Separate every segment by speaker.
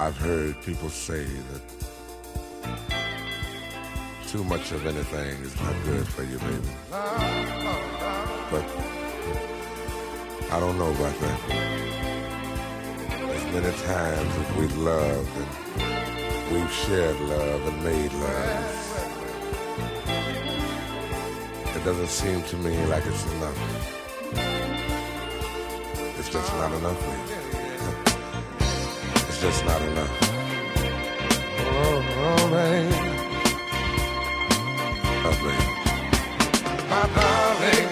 Speaker 1: I've heard people say that too much of anything is not good for you, baby. But I don't know about that. As many times as we've loved and we've shared love and made love, it doesn't seem to me like it's enough. It's just not enough, baby. It's just not enough. Oh, oh baby. Oh, baby. My darling,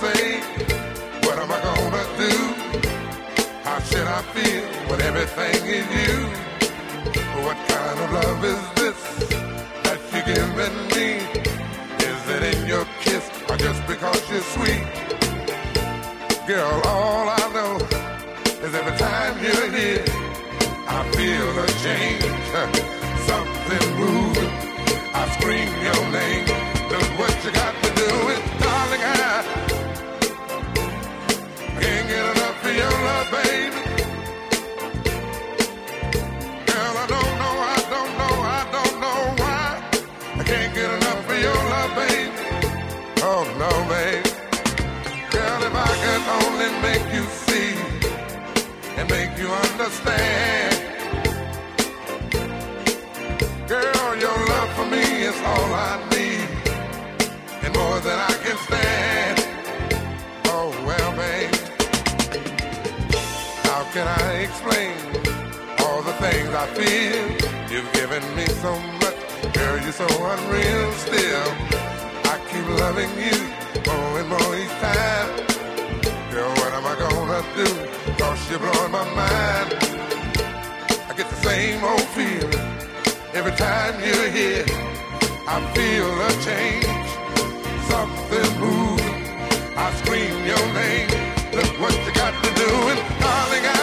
Speaker 1: say? What am I gonna do? How should I feel when everything is you? What kind of love is this that you're giving me? Is it in your kiss or just because you're sweet? Girl, all I know is every time you're here, I feel a change, something moving. I scream your name. Oh baby. Girl, if I could only make you see and make you understand. Girl, your love for me is all I need, and more than I can stand. Oh well, babe, how can I explain all the things I feel? You've given me so much, girl, you're so unreal. Still, keep loving you more and more each time. Girl, what am I gonna do? Cause you're blowing my mind. I get the same old feeling every time you're here. I feel a change, something moving. I scream your name. Look what you got to do, and darling, I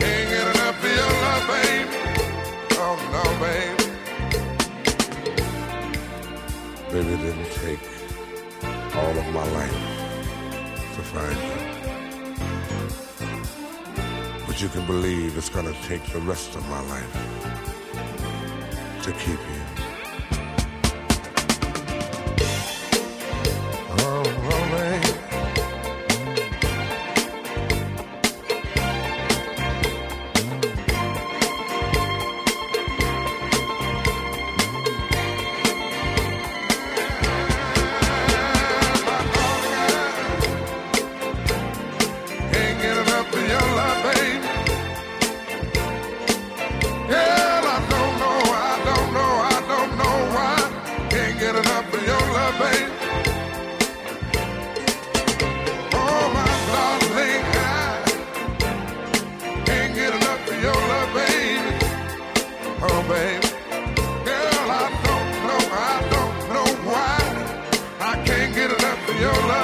Speaker 1: can't get enough of your love, babe. Oh no, babe. Baby, it didn't take all of my life to find you. But you can believe it's gonna take the rest of my life to keep you. Enough your love. Oh, my darling, I can't get enough your love. Oh. Girl, I don't know, I don't know why. I can't get enough of your love.